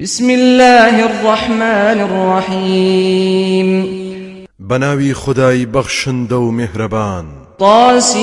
بسم الله الرحمن الرحيم. بەناوی خودای بەخشندە و میهرەبان. طاسيم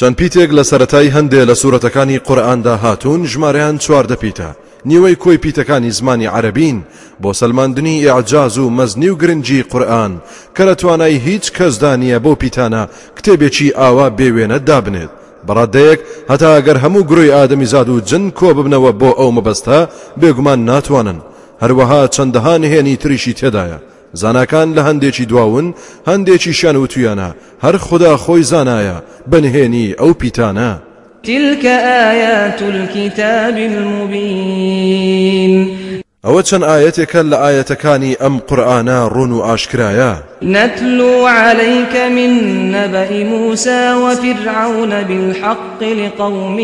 چەند پیتێک لە سەرەتای هەندێ لە سوورەتەکانی قورئاندا هاتوون ژمارەیان چواردە پیتە. نیوەی کۆی پیتەکانی زمانی عەرەبین بۆ سەلماندنی ئیعجاز و مەزنی و گرنگی قورئان کە لە توانای هیچ کەسدا نیە بەو پیتانە کتێبێکی ئاوا بێوێنە دابنێت. بەڕادەیەک هەتا ئەگەر هەموو گرۆی ئادەمی زاد و جن کۆ ببنەوە بۆ ئەو مەبەستە بێگومان ناتوانن. هەروەها چەندەها نهێنی تریشی تێدایە. زانکان لە هەندێکی دواون هەندێکیشیان وتویانە. هەر خودا خۆی زانایە بە نهێنی ئەو پیتانە. تلك آيات الكتاب المبين. ئەوە چەند ئاەتێکە لە ئاەتەکانی ئەم قورآانە ڕون و ئاشکرایە نتلو عليك من نبأ موسى وفرعون بالحق لقوم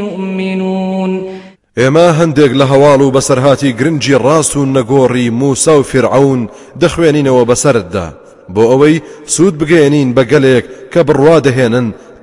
يؤمنون. ئێمە هەندێک لە هەواڵ و بەسەرهاتی گرنگی ڕاست و نەگۆڕی موسا و فرعون دەخوێنینەوە بەسەردا بۆ ئەوەی سوود بگەێنین بە گەلێک کە بڕوا دەهێنن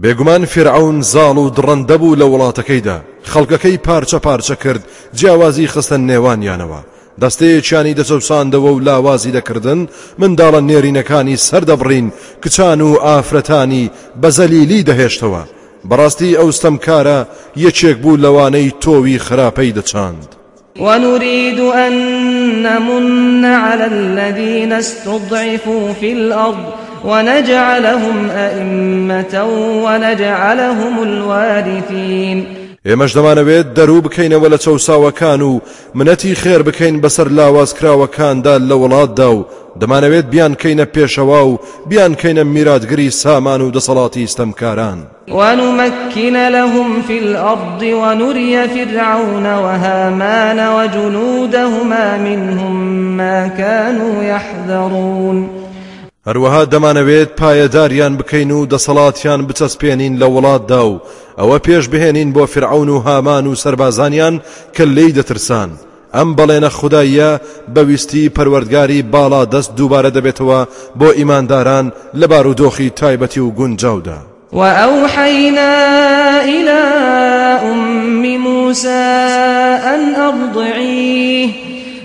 بێگومان فرعون زاڵ و دڕەندە بوو لە وڵاتەکەیدا. خەڵکەکەی پارچە پارچە کرد جیاوازی خستە نێوانیانەوە. دەستەیەکیانی دەچەوساندەوە و لاوازی دەکردن منداڵە نێرینەکانی سەردەبڕین کچان و ئافرەتانی بەزەلیلی دەهێشتەوە. بەڕاستی ئەوستەمکارە یەکێک بوو لەوانەی تۆوی خراپەی دەچاند. ونريد أن نمن على الذين استضعفوا في الأرض ونجعلهم أئمة ونجعلهم الوارثين. ئێمەش دەمانەوێت دەروو بکەینەوە لە چەساوەکان و منەتی خێر بکەین بەسەر لاوازکراوەکاندا لە وڵاتدا و دەمانەوێت بیان کەینە پێشەوا و بیان کەینە میراتگری سامان و دەسەڵاتی ستەمکاران ونمكن لهم في الأرض ونري فرعون وهامان وجنودهما منهم ما كانوا يحذرون. هەروەها دەمانەوێت پایەداریان بکەین و دەسەڵاتیان بچەسپێنین لە وڵاتدا و ئەوە پێش بهێنین بۆ فرعون و هامان و سربازانیان کە لی دەترسان. ئەم بەڵێنە خوددایە بەویستی پەروەردگاری باڵا دەست دووبارە دەبێتەوە بۆ ئیمانداران لە بارودۆخی تایبەتی و گونجاودا. وأوحينا إلى أم موسى أن أرضعيه.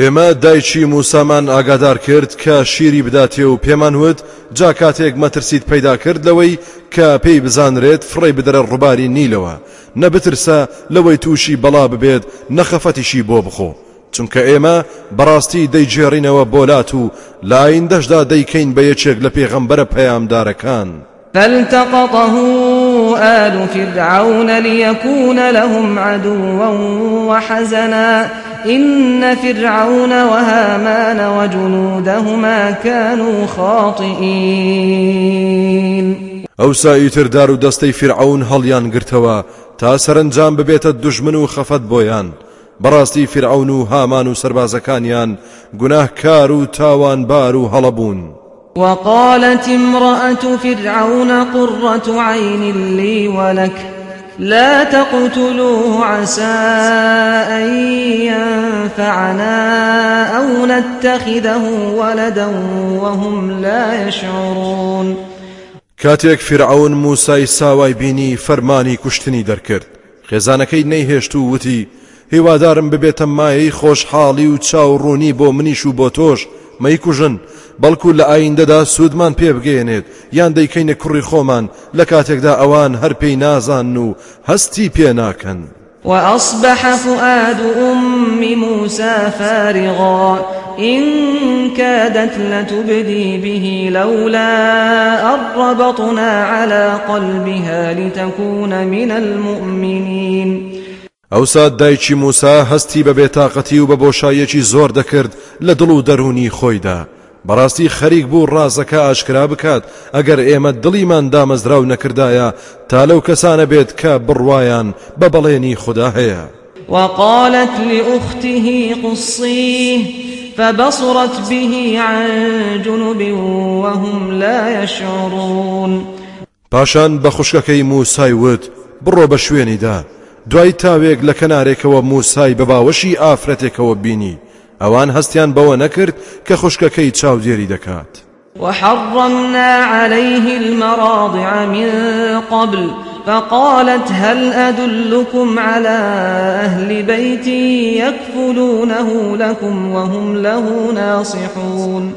ئێمە دایکی موسامان ئاگادار کرد کە شیری بداتێ و پێمان وت جا کاتێک مەترسیت پەیدا کرد لەوەی کە پێی بزانرێت فڕی بدرە ڕووباری نیلەوە. نەبترسە لەوەی تووشی بەڵا ببێت نەخەفەتیشی بۆ بخۆ. چونکە ئێمە بەڕاستی دەیجێڕینەوە بۆلات و لاین دەشدا دەیکەین بە یەکێک لە پێغەمبەرە پەیامدارەکان. فالتقطه آل فرعون ليكون لهم عدوا وحزنا. إن فرعون وهامان وجنودهما كانوا خاطئين. ئەو ساییتردار و دەستەی فرعون هەڵیان گرتەوە تا سەرنجام ببێتە دژمن و خەفەت بۆیان بەڕاستی فرعون و هامان و سربازەکانیان گوناهکار و تاوانبار و هەڵەبوون وقالت امرأة فرعون قرة عين لي ولك لا تقتلوه عسى أن ينفعنا أو نتخذه ولدا وهم لا يشعرون. کاتێک فرعون موسای ساوای بینی فەرمانی کوشتنی دەرکرد. خێزانەکەی نەیهێشت و وتی هیوادارم ببێتە مایەی خۆشحاڵی و چاوڕوونی بۆ منیش و بۆ تۆش مەیکوژن بەڵکو لە ئایندەدا سوودمان پێ بگەێنێت یان دەیکەینە کوڕی خۆمان لە کاتێکدا ئەوان هەر پێی نازان و هەستی پێ ناکەن. وأصبح فؤاد أم موسى فارغا. إن كادت لتبدي به لولا أن ربطنا على قلبها لتكون من المؤمنين. ئەوسا دایکی موسا هەستی بە بێتاقەتی و بە بۆشایەکی زۆر دەکرد لە دڵ و دەرونی خۆیدا. بەڕاستی خەریک بوو ڕازەکە ئاشکرا بکات. ئەگەر ئێمە دڵیمان دامەزراو نەکردایە تا لەو کەسانە بێت کە بڕوایان بە بەڵێنی خوددا هەیە. وقالت لأخته قصيه فبصرت به عن جنب وهم لا يشعرون. پاشان بە خوشکەکەی موسای وت بڕۆ بە شوێنیدا. دوای تاوێک لە کەنارێکەوە موسای بە باوەشی ئافرەتێکەوە بینی. ئەوان هەستیان بەوە نەکرد کە خوشکەکەی چاودێری دەکات. وحرمنا عليه المراضع من قبل فقالت هل أدلكم على أهل بيت يكفلونه لكم وهم له ناصحون؟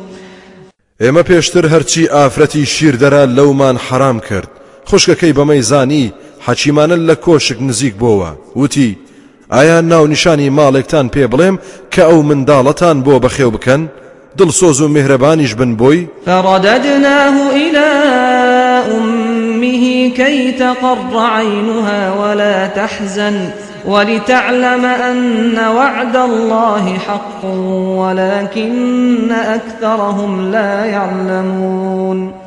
ئێمە پێشتر هەرچی ئافرەتی شیردەرا لەومان حرام کرد. خوشکەکەی بەمەی زانی حەچیمانە لە کۆشک نزیک بۆوە وتی ئایا ناو نیشانی ماڵێکتان پێ بڵێم کە ئەو منداڵەتان بۆ بەخێو بکەن دڵسۆز و میهرەبانیش بن بۆی فڕدەدناه إلى أمه كي تقر عينها ولا تحزن ولتعلم أن وعد الله حق ولكن أكثرهم لا يعلمون.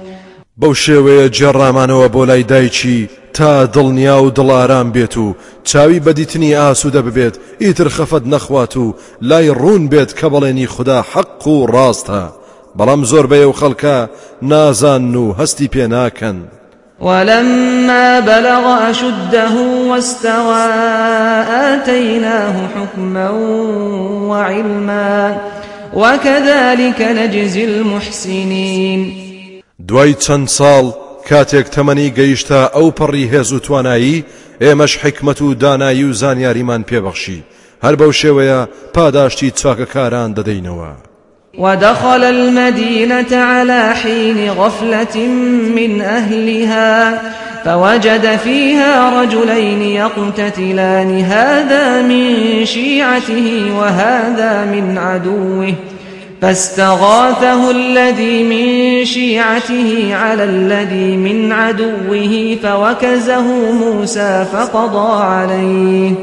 بەو شێوەیە جێڕامانەوە بۆ لای دایکی تا دڵنیا و دڵارام بێت و چاوی بەدیتنی ئاسوودە ببێت ئیتر خەفەت نەخوات و لای ڕوون بێت کە بەڵێنی خوددا حەق و ڕاستە. بەڵام زۆر بەیە و خەڵکە نازان و هەستی پێ ناکەن. ولما بلغ أشده واستوى آتيناه حكما وعلما وكذلك نجزي المحسنين دوای چەند ساڵ کاتێک تەمەنی گەیشتە ئەو پەڕی هێز و توانایی ئێمەش حکمت و دانایی و زانیاریمان پێبەخشی. هەر بەو شێوەیە پاداشتی چاکەکاران دەدەینەوە. ودخل المدينة على حين غفلة من أهلها فوجد فيها رجلين يقتتلان هذا من شيعته وهذا من عدوه فاستغاثه الذي من شيعته على الذي من عدوه فوكزه موسى فقضى عليه.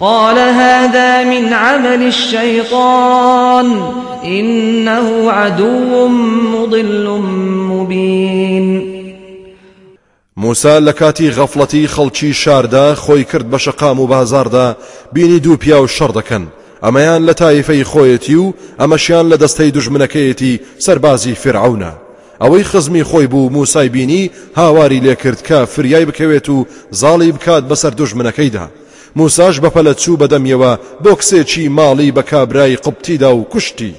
قال هذا من عمل الشيطان إنه عدو مضل مبين. موسا لە کاتی غەفڵەتی شاردا خۆی کرد و بازاردا بینی دوو پیا ئەمەیان لە تایفەی خۆیەتی و ئەمەشیان لە دەستەی دژمنەکەیەتی سەربازی فرعونە. ئەوەی خزمی خۆی بوو موسای بینی هاواری لێکرد کە فریای بکەوێت و زاڵی بکات بەسەر دژمنەکەیدا موساش بەپەلە چوو بەدەمیەوە بۆ کسێکی ماڵی بە کابرای قوپتیدا و کوشتی.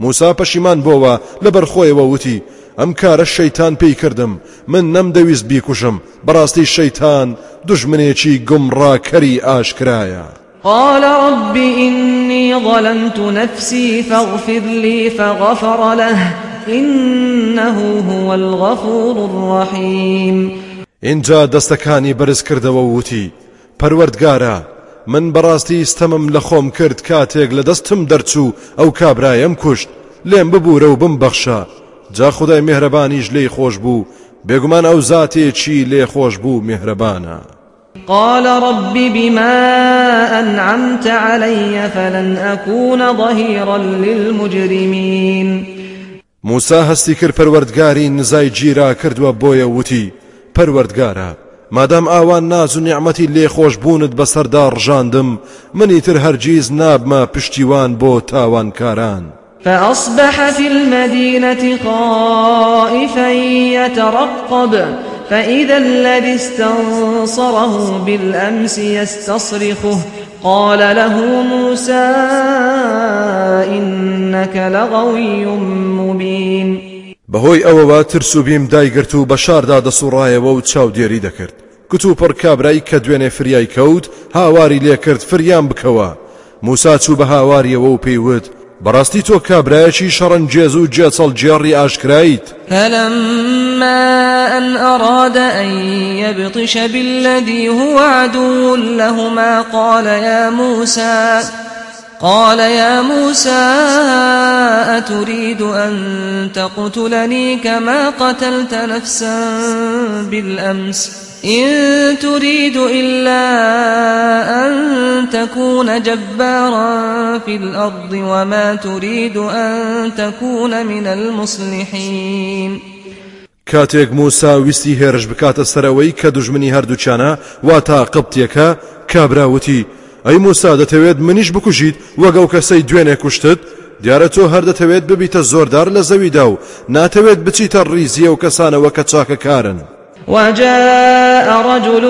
موسا پەشیمان بۆەوە لەبەر خۆیەوە وتی ئەم کارە شەیتان پێی کردم من نەمدەویست بیکوشم بەڕاستی شەیتان دژمنێکی گمڕاکەری ئاشکرایە. قال رب إني ظلمت نفسي فاغفر لي فغفر له إنه هو الغفور الرحيم. اینجا دەستەکانی بەرز کردەوە وتی پەروەردگارە من بەڕاستی ستەمم لە خۆم کرد کاتێک لە دەستم دەرچوو ئەو کابرایم کوشت لێم ببوورە و بم بەخشە جا خدای مهرەبانیش لێی خۆش بوو بێگومان ئەو زاتێکی لێ خۆش بوو میهرەبانە قال رب بما أنعمت علي فلن أكون ظهيرا للمجرمين. موسى هەستی کرد پەروەردگاری نزای گیرا کردووە بۆیە وتی. پەروەردگارە مادام ئاوان ناز و نیعممەتی لێ خۆش بوونت بەسەردا ڕژاندم. منی تر هەرگیز نابمە پشتیوان بۆ تاوانکاران. فأصبح في المدينة خائفا يترقب. فإذا الذي استنصره بالأمس يستصرخه. قال له موسى إنك لغوي مبين. بەهۆی ئەوەوە ترس و بیم دایگرت و بە شاردا دەسوڕایەوە و چاودێری دەکرد. کت و پڕ کابرای کە دوێنێ فریای کەوت هاواری لێکرد فریان بکەوە. موسا چوو بە بەڕاستی تۆ کابراایەکی شەڕەنجێز و جێچەڵ ئاشکرایت. فلما أن أراد أن يبطش بالذي هو عدو لهما قال يا موسى قال يا موسى أتريد أن تقتلني كما قتلت نفسا بالأمس؟ إن تريد إلا أن تكون جبارا في الأرض وما تريد أن تكون من المصلحين. کاتێک موسا ویستی هێرش بکاتە سەرەوەی کە دوژمنی هەردووچانە وا تا قبتێکە کابراوتی. ئەی موسا دەتەوێت منیش بکوژیت وەگەڵ کەسەی دوێنێ کوشتت؟ دیارە تۆ هەر دەتەوێت ببیتە زۆردار لە زەویدا و ناتەوێت بچیتە ڕیزیە و کەسانەوە کە وجاء رجل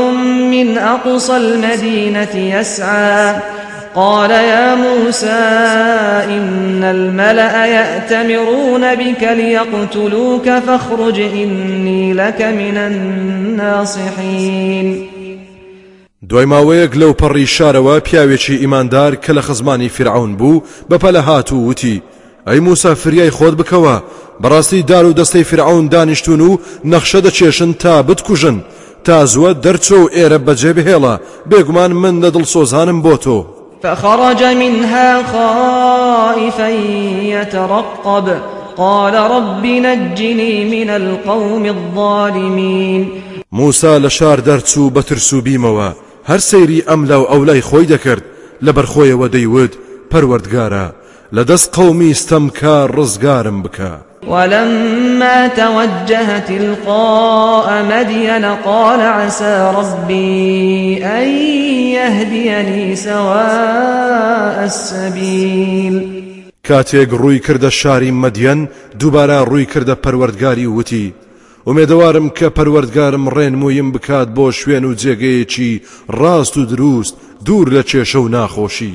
من أقصى المدينة يسعى. قال يا موسى إن الملأ يأتمرون بك ليقتلوك فاخرج إني لك من الناصحين. دوای ماوەیەک لەو پەڕی شارەوە پیاوێکی ئیماندار کە لە خزمانی فرعون بوو بەپەلە هات و وتی ئەی موسا فریای خۆت بکەوە بەڕاستی دار و دەستەی فرعون دانیشتون و نەخشە دەچێشن تا بتکوژن. تا زووە دەرچۆ و ئێرە بەجێ بهێڵە بێگومان من لە دڵسۆزانم بۆ تۆ. فخرج منها خائفا يترقب. قال رب نجني من القوم الظالمين. موسا لە شار دەرچوو بە ترس و بیمەوە هەر سەیری ئەم لاو ئەولای خۆی دەکرد. لەبەر خۆیەوە دەیوت پەروەردگارە. لەدەست قەومی ستەمکار ڕزگارم بکە. ولما توجه تلقاء مدين قال عسى ربي أن يهديني سواء السبيل. کاتێک ڕووی کردە شاری مەدیەن دووبارە ڕووی کردە پەروەردگاری وتی. ئومێدەوارم کە پەروەردگارم ڕێنمویم بکات بۆ شوێن و جێگەیەکی ڕاست و دروست دوور لە کێشە و ناخۆشی.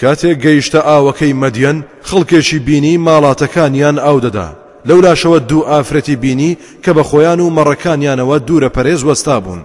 کاتێک گەیشتە ئاوەکەی مەدیەن خەڵکێکی بینی ماڵاتەکانیان ئاو دەدا. لەولاشەوە دوو ئافرەتی بینی کە بە خۆیان و مەڕەکانیانەوە دوورە پەرێز وەستا بوون.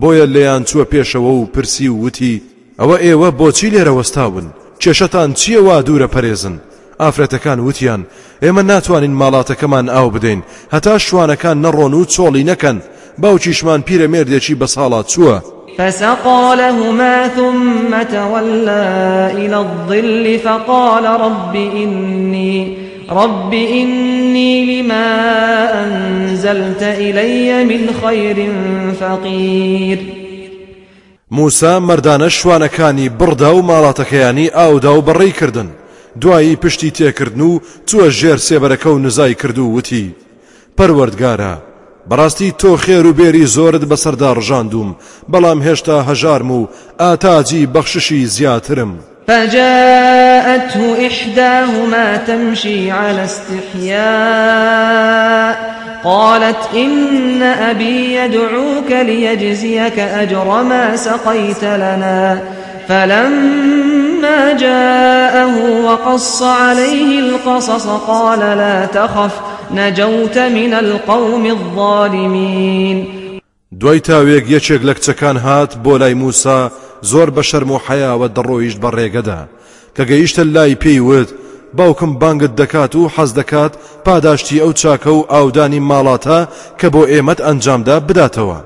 بۆیە لێیان چووە پێشەوە و پرسی و وتی ئەوە ئێوە بۆچی لێرە وەستا بوون؟ کێشەتان چییە وا دوورە پەرێزن؟ ئافرەتەکان وتیان ئێمە ناتوانین ماڵاتەکەمان ئاو بدەین. هەتا شوانەکان نەڕۆن و چۆڵی نەکەن. باوکیشمان پیرەمێردێکی بە ساڵات چووە. فسقى لهما ثم تولى إلى الظل فقال رب إني رب إني لما أنزلت إلي من خير فقير. موسى مردانە شوانەکانی بڕدا و ماڵاتەکەیانی ئاودا و بەڕێی کردن. دوایی پشتی تێکردن و چووە ژێر سێبەرەکە و نزای کرد و وتی پەروەردگارە بەڕاستی تۆ خێر و بێری زۆرت بەسەردا ڕژاندوم بەڵام هێشتا هەژارم و ئاتاجی زیاترم. فجاءته إحداهما تمشي على استحياء قالت إن أبي يدعوك ليجزيك أجر ما سقيت لنا. فلما جاءه وقص عليه القصص قال لا تخف نجوت من القوم الظالمين. دوای تاوێک یەکێک لە کچەکان هات بۆ لای موسا زۆر بە شەرم و حیاوە دەڕۆیشت بە ڕێگەدا. کە گەیشتە لای پێیوت باوکم بانگت دەکات و حەز دەکات پاداشتی ئەو چاکە و ئاودانی ماڵاتە کە بۆ ئێمەت ئەنجامدا بداتەوە.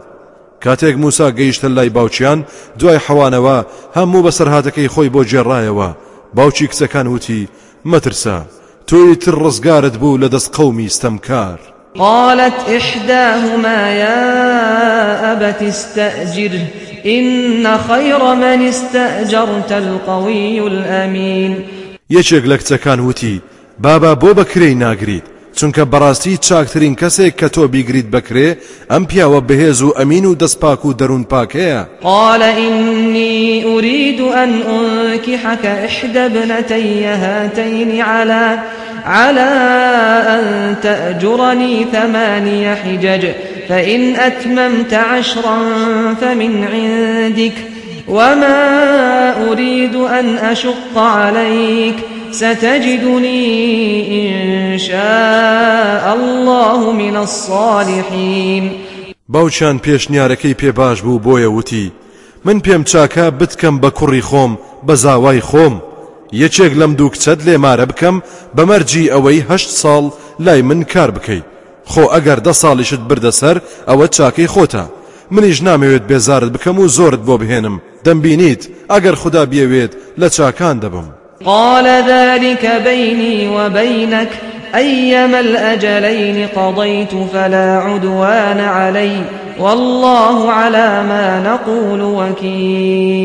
کاتێک موسا گەیشتە لای باوچیان دوای حەوانەوە هەموو بەسەرهاتەکەی خۆی بۆ جێڕایەوە. باوکی کچەکان وتی مەترسە تۆی تر ڕزگارت بوو لە دەست قەومی ستەمکار قالت إحداهما يا أبت استأجره إن خير من استأجرت القوي الأمين. یەکێک لە کچەکان وتی بابا بۆ بەکرەی ناگریت چونکە بەڕاستی چاکترین کەسێک کە تۆ بیگریت بکرێ ئەم پیاوە بەهێز و ئەمین و دەستپاک و قال إني أريد أن أنكحك إحدى ابنتي هاتين على على أن تأجرني ثماني حجج فإن أتممت عشرا فمن عندك وما أريد أن أشق عليك. ستجدني إن شاء الله من الصالحين. باوچان پێشنیارەکەی پێ باش بوو بۆیە وتی. من پێم چاکە بتکەم بە کوڕی خۆم بە زاوای خۆم. یەکێک لەم دوو کچەت لێمارە بکەم بەمەرجی ئەوەی هەشت ساڵ لای من کار بکەیت خۆ ئەگەر دە ساڵیشت بردەسەر ئەوە چاکەی خۆتە. منیش نامەوێت بێزارت بکەم و زۆرت بۆ بهێنم. دەمبینیت ئەگەر خدا بیەوێت لە چاکان دەبم. قال ذلك بيني وبينك أيما الأجلين قضيت فلا عدوان علي والله على ما نقول وكيل.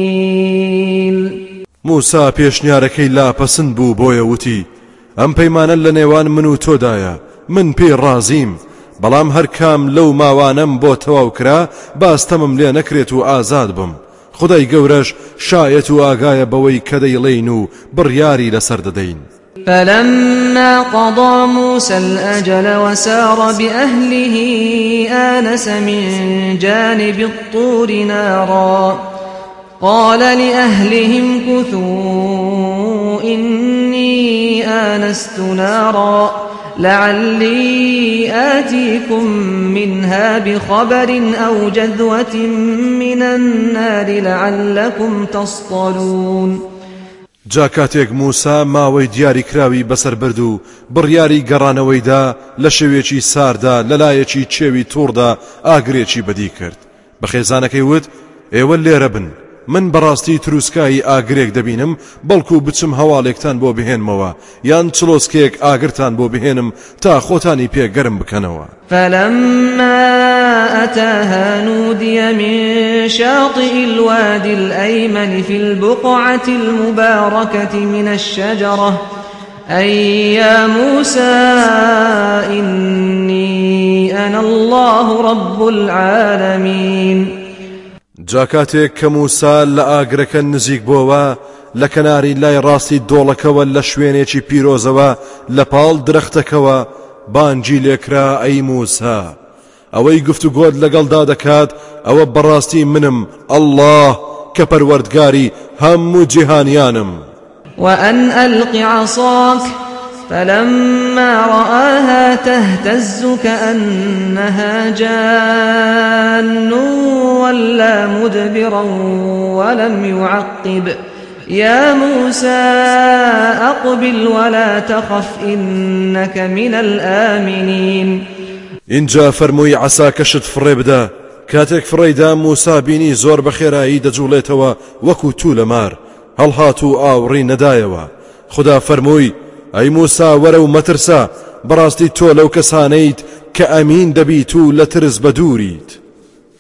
موسا پێشنیارەکەی لاپەسند بوو بۆیە وتی ئەم پەیمانە لە نێوان من و تۆدایە من پێی ڕازیم بەڵام هەر کام لەو ماوانم بۆ تەواو کرا باستەمم لێ نەکرێت بم. خدای گەورەش شایەت و ئاگایە بەوەی کە دەیڵین و بڕیاری لەسەر فلما قضى موسى الأجل وسار بأهله آنس من جانب الطور نارا. قال لأهلهم كثوا إني آنست نارا. لعلي آتيكم منها بخبر أو جذوة من النار لعلكم تصطلون. جا کاتێک موسا ماوەی دیاری کراوی بەسەر برد و بڕیاری گەڕانەوەیدا لە ساردا لەلایەکی چێوی تووردا ئاگرێکی بەدی کرد. بە خێزانەکەی وت ئێوە من بەڕاستی تروسکایی ئاگرێک دەبینم بەڵکو بچم هەواڵێکتان بۆ بهێنمەوە یان چلۆسکێک ئاگرتان بۆ بهێنم تا خۆتانی پێگەرم بکەنەوە فلما أتاها نودي من شاطئ الوادي الأيمن في البقعة المباركة من الشجرة أي يا موسى إني أنا الله رب العالمين جاکاتێک کە موسا لە ئاگرەکە نزیک بۆەوە لە کەناری لای ڕاستی دۆڵەکەوە لە شوێنێکی پیرۆزەوە لە پاڵ درەختەکەەوە بانجی لێکرا ئەی موسا. ئەوەی گفت و گۆت لەگەڵدا دەکات ئەوە بەڕاستی منم ئەله کە پەروەردگاری هەموو جیهانیانم. وأن ألق عصاك فلما رآها تهتز كأنها جان ولا مدبرا ولم يعقب. يا موسى أقبل ولا تخف إنك من الآمنين. ئینجا فەرمووی عەساکەشت فڕێ بدە کاتێک فڕێدا موسا بینی زۆر بە خێرایی دەجوڵێتەوە وەکو توولە مار هەڵهات و ئاوڕی نەدایەوە خودا فەرمووی ئەی موسا وەرە و مەترسا بەڕاستی تۆ لەو کەسانەیت کە ئەمین دەبیت و لە ترس بە دووریت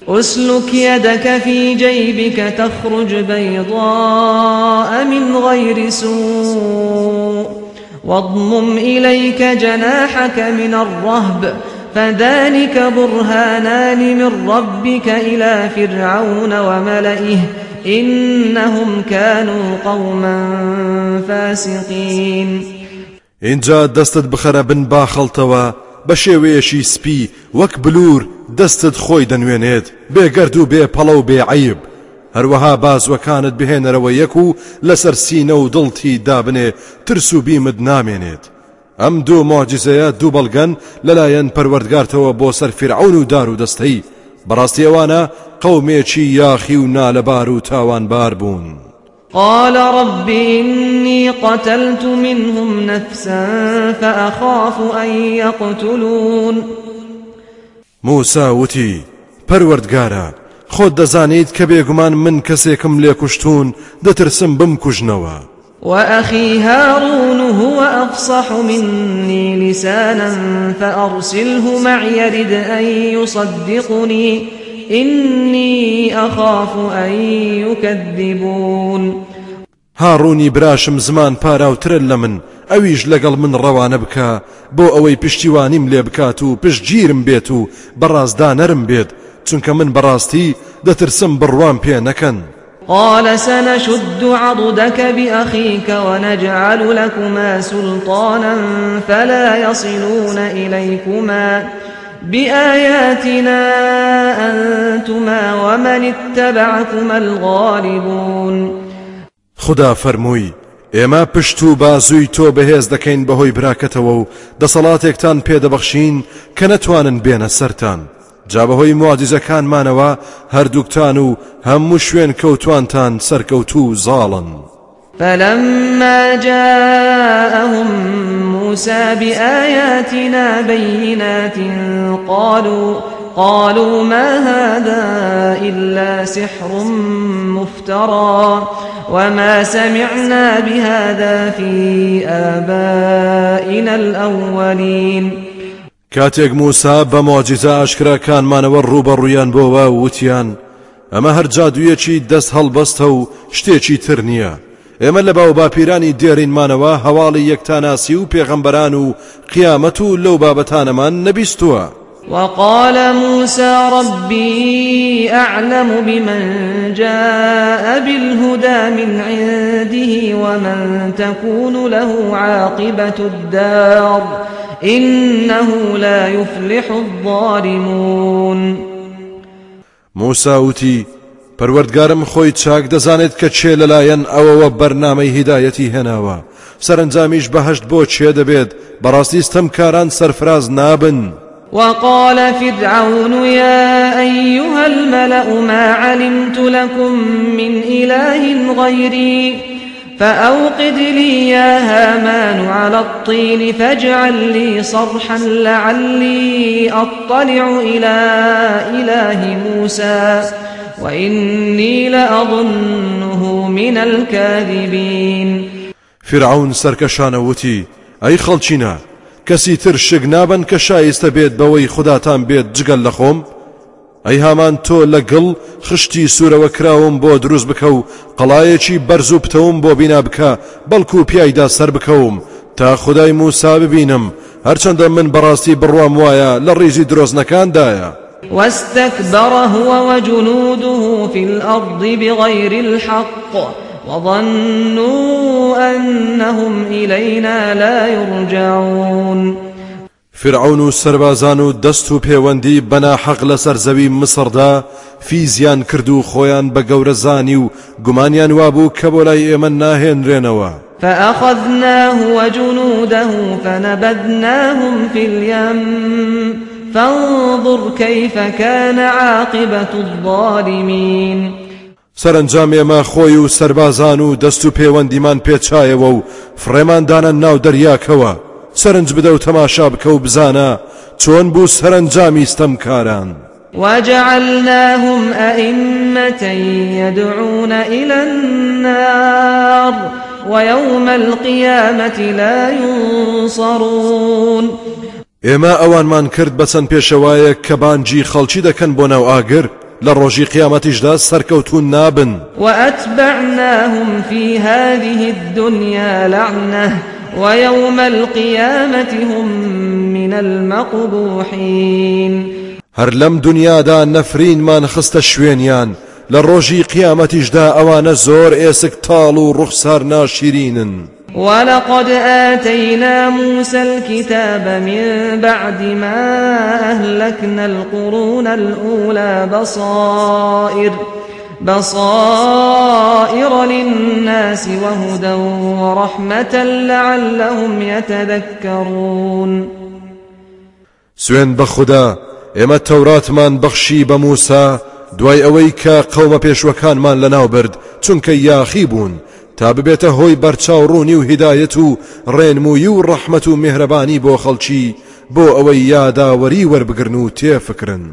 أسلك يدك في جيبك تخرج بيضاء من غير سوء. واضمم إليك جناحك من الرهب فذلك برهانان من ربك إلى فرعون وملئه. إنهم كانوا قوما فاسقين. اینجا دەستت بخەرە بن باخەڵتەوە بە شێوەیەشی سپی وەک بلور دەستت خۆی دەنوێنێت بێگەرد و بێ پەڵە و بێعیب هەروەها بازوەکانت بهێنەرەوە یەک و لەسەر سینە و دڵتی دابنێ ترس و بیمت نامێنێت. ئەم دوو موعجیزەیە دوو بەڵگەن لەلایەن پەروەردگارتەوە بۆ سەر فیرعەون و دار و دەستەی. بەڕاستی ئەوانە قەومێکی یاخی و نالەبار و تاوانبار بوون. قال رب إني قتلت منهم نفسا فأخاف أن يقتلون. موسى وتي پەروەردگارە خۆت دەزانیت کە بێگومان من کەسێکم لێ کوشتون دەترسم بم کوژنەوە. وأخي هارون هو أفصح مني لسانا فأرسله معي يرد أن يصدقني. إني أخاف أن يكذبون. هاڕوونی براشم زمان پاراوترە لە من ئەویش لەگەڵ من ڕەوانە بکە بۆ ئەوەی پشتیوانیم لێ بکات و پشتگیرم بێت و بەڕازدانەرم بێت چونکە من بەڕاستی دەترسم بڕوان پێ نەکەن. قال سنشد عضدك بأخيك ونجعل لكما سلطانا فلا يصلون إليكما. بآياتنا أنتما ومن اتبعكما الغالبون. خدا فەرمووی ئێمە پشت و بازووی تۆ بەهێز دەکەین بەهۆی براکەتەوە و دەسەڵاتێکتان پێدەبەخشین کە نەتوانن بێنە سەران جابەهۆی معجزەکانمانەوە هەردووکتان و هەموو شوێن کەوتوانتان سەرکەوت و زاڵن. فلما جاءهم موسى بآياتنا بينات قالوا قالوا ما هذا إلا سحر مفترى وما سمعنا بهذا في آبائنا الأولين. کاتێک موسا بە مۆجیزە ئاشکراکانمانەوە ڕوبەڕوویان بۆەوە وتیان ئەمە هەر جادوویەکی دەست هەڵبەستە و شتێکی تر نییە. ئێمە لە باو باپیرانی دێرینمانەوە هەواڵی یەکتاناسی و پێغەمبەران و قیامەت و لەو بابەتانەمان نەبیستووە. وقال موسى ربي أعلم بمن جاء بالهدى من عنده ومن تكون له عاقبة الدار إنه لا يفلح الظالمون. موسى وتي پەروەردگارم خۆی چاک دەزانێت کە چێ لەلایەن ئەوەوە بەرنامەی هیدایەتی هێناوە. سەرنجامیش بەهشت بۆ چێ دەبێت بەڕاستی ستەمکاران سەرفراز نابن. وقال فرعون يا أيها الملأ ما علمت لكم من إله غيري فأوقد لي يا هامان على الطين فاجعل لي صرحا لعلي أطلع إلى إله موسى. وإني لأظنه من الكاذبين فیرعەون سەرکەشانە وتی ئەی خەڵکینە کەسی تر شک نابەم کە شایستە بێت بەوەی خوداتان بێت جگە لە خۆم؟ ئەی هامان تۆ لەگەڵ خشتی سوورەوە کراوم بۆ دروست بکە و قەڵایەکی بەرز و پتەوم بۆ بینا بکە بەڵکو و پیایدا سەر بکەوم. تا خودای موسا ببینم هەرچەندە من بەڕاستی بڕوام وایە لە ڕێزی درۆزنەکاندایە. واستكبر هو وجنوده في الأرض بغير الحق وظنوا أنهم إلينا لا يرجعون. فرعون و سربازان و دەست و پەیوەندی بەنا حەق لەسەر زەوی مسڕدا فیزیان کرد و خۆیان بە گەورەزانی و گومانیان وابوو کە بۆ لای ئێمە ناهێنرێنەوە. فأخذناه وجنوده فنبذناهم في اليم. فانظر كيف كان عاقبة الظالمين. سەرنجام ئێمە خۆی و سەربازان و دەست و پەیوەندیمان پێچایەوە و فڕێماندانە ناو دەریاکەوە سەرنج بدە و تەماشا بکە و بزانە چۆن بوو سەرنجامی ستەمکاران وجعلناهم أئمة يدعون إلى النار ويوم القيامة لا ينصرون. ئێمە ئەوانمان کرد بەچەند پێشەوایە کە بانگی خەڵکی دەکەن بۆ ناو ئاگر لە ڕۆژی قیامەتیشدا سەرکەوتون نابن. وأتبعناهم في هذه الدنيا لعنة ويوم القيامة هم من المقبوحين. هەر لەم دنیادا نەفرینمان خستە شوێنیان لە ڕۆژی قیامەتیشدا ئەوانە زۆر ئێسک تاڵ و ڕوخسار ناشرینن ولقد آتينا موسى الكتاب من بعد ما أهلكنا القرون الأولى بصائر بصائر للناس وهدى ورحمة لعلهم يتذكرون. سوێن بە خوددا ئێمە تەوراتمان بەخشی بە موسا دوای ئەوەی کە قەومە پێشوەکانمان لەناو برد چونکە یاخی بوون تا ببێتە هۆی بەرچاوڕوونی و هیدایەت و ڕێنمووی و ڕەحمەت و میهرەبانی بۆ خەڵکی بۆ ئەوەی یاداوەری وەربگرن و تێفکرن.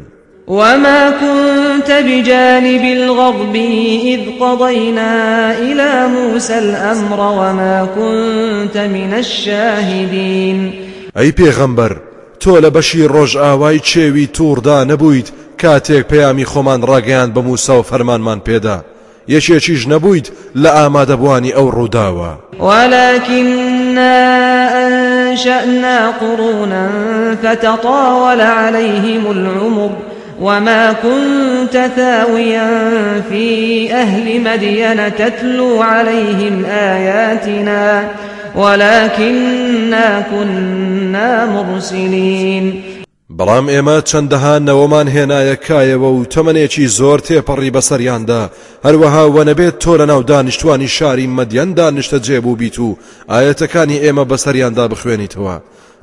وما كنت بجانب الغرب إذ قضينا إلى موسى الأمر وما كنت من الشاهدين. أي پیغمبر تۆ لە بەشی ڕۆژ ئاوای چێوی تووردا نەبوویت کاتێک پەیامی خۆمان ڕاگەیان بە موسا و فەرمانمان پێدا. یەکێکیش نەبوویت لە ئامادەبوانی ئەو ڕووداوە. ولكننا أنشأنا قرونا فتطاول عليهم العمر وما كنت ثاويا في أهل مدين تتلو عليهم آياتنا ولكننا كنا مرسلين. بەڵام ئێمە چەندەها نەوەمان هێنایە کایەوە و تەمەنێکی زۆر تێپەڕی بەسەریاندا. هەروەها وەنەبێت تۆ لە ناو دانیشتوانی شاری مەدیەندا نیشتە جێبوو بیت و ئاەتەکانی ئێمە بەسەریاندا بخوێنیتەوە.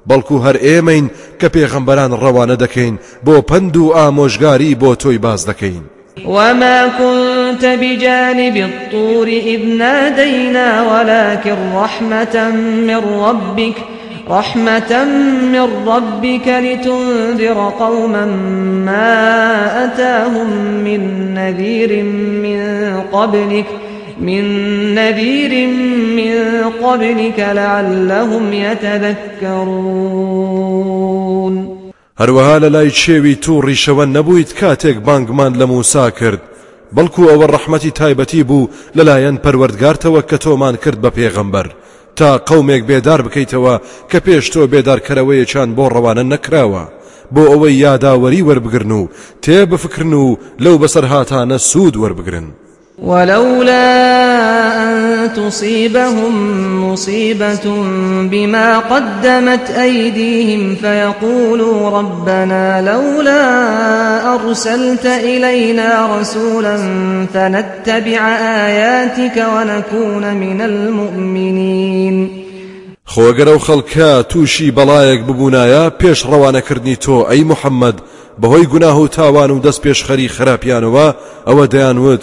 بەڵکو هەر ئێمەین کە پێغەمبەران ڕەوانە دەکەین بۆ پند و ئامۆژگاری بۆ تۆی باز دەکەین. وما كنت بجانب الطور إذ نادينا ولكن رحمة من ربك رحمة من ربك لتنذر قوما ما أتاهم من نذير من قبلك من نذير من قبلك لعلهم يتذكرون. هەروەها لە لای شێوی تووڕیشەوە نەبوویت کاتێک بانگمان لە موسا کرد. بەڵکو ئەوە ڕەحمەتی تایبەتی بوو لەلایەن پەروەردگارتەوە بە پێغەمبەر. تا قەومێک بێدار بکەیتەوە کە پێش تۆ بێدارکەرەوەیەکیان بۆ ڕەوانە نەکراوە. بۆ ئەوەی یاداوەری وەربگرن و تێ بفکرن و لەو بەسەر هاتانە سوود وەربگرن. ولولا أن تصيبهم مصيبة بما قدمت أيديهم فيقولوا ربنا لولا أرسلت إلينا رسولا فنتبع آياتك ونكون من المؤمنين. خۆگەرە و خەڵکە تووشی بەڵایەک ببوونایە پێش ڕەوانەکردنی تۆ ئەی محەممەد بەهۆی گوناه و تاوان و دەست پێش خەری خراپیانەوە ئەوە دەیانوت.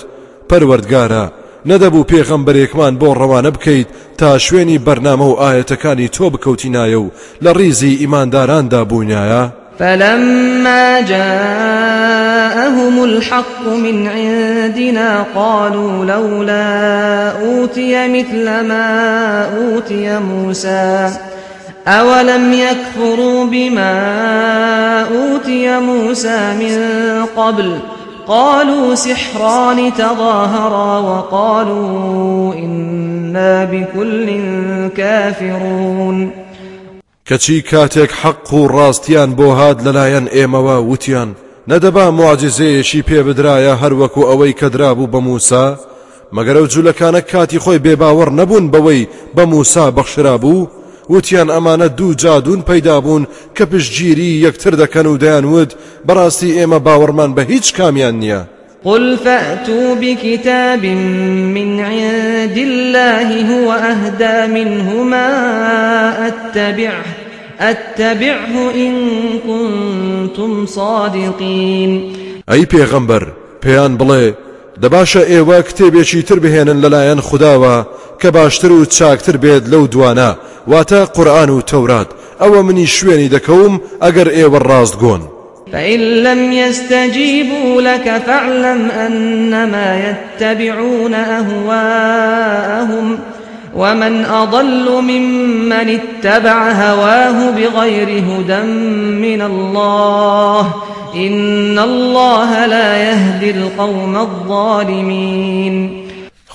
پەروەردگارە. نەدەبوو پێغەمبەرێکمان بۆ ڕەوانە بکەیت تا شوێنی بەرنامە و ئاەتەکانی تۆ بکەوتینایە و لە ڕیزی ئیمانداراندا بوونایە. فلما جاءهم الحق من عندنا قالوا لولا أوتي مثل ما أوتي موسى أولم يكفروا بما أوتي موسى من قبل قالوا سحران تظاهرا وقالوا إنا بكل كافرون. کەچی کاتێک حەق و ڕاستیان بۆ هاد لەلایەن ئێمەوە وتیان نەدەبا معجززەیەشی پێ بدرایە هەروەکو ئەوەی کە درابوو بە موسا مەگەرە جوولەکانە کاتی خۆی بێباوەڕ نەبوون وتیان ئەمانە دوو جادون پەیدا بوون کە پشتگیری یەکتر دەکەن و دەیانوت بەڕاستی ئێمە باوەڕمان بە هیچ کامیان نییە قل فأتوا بكتاب من عند الله هو أهدى منهما أتبعه أتبعه إن كنتم صادقين. أي پیغمبر پیان بڵێ دەباشە ئێوە کتێبێکی تر بهێنن لەلایەن خودداوە کە باشتر و چاکتر بێت لەو دوانە واتە قورآن و تەورات ئەوە منی شوێنی دەکەوم ئەگەر ئێوە ڕاست گۆن. فإن لم يستجيبوا لك فاعلم أنما يتبعون أهواءهم ومن أضل ممن اتبع هواه بغير هدى من الله إن الله لا يهدي القوم الظالمين.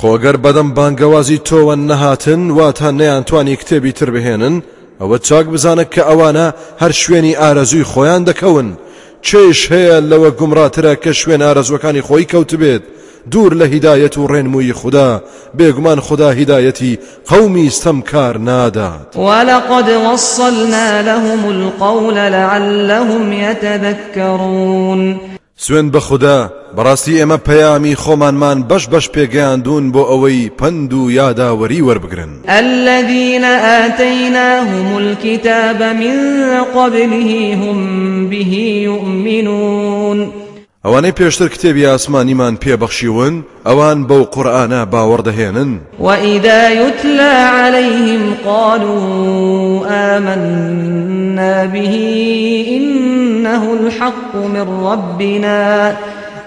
خۆگەر بەدەم بانگەوازی تۆوە نەهاتن واتان نەیانتوانی کتێبی تر بهێنن ئەوە چاک بزانە کە ئەوانە هەر شوێنی ئارەزووی خۆیان دەکەون. چێش هەیە لەوە گومڕاترە کە شوێن ئارەزوەکانی خۆی کەوت بێت؟ دوور لە هیدایەت و ڕێنمووی خوددا بێگومان خوددا هیدایەتی قومی ستەمکار نادات. ولقد وصلنا لهم القول لعلهم يتذكرون سوێن بە خوددا بەڕاستی ئێمە پەیامی خۆمانمان بەش بەش پێگەیاندون بۆ ئەوەی پند و یاداوەری وەربگرن. الذين آتيناهم الكتاب من قبله هم به يؤمنون. ئەوانەی پێشتر کتێبی ئاسمانیمان پێبەخشیون ئەوان بەو قورآانە باوەڕدەهێنن وإذا يتلى عليهم قالوا آمنا به إنه الحق من ربنا.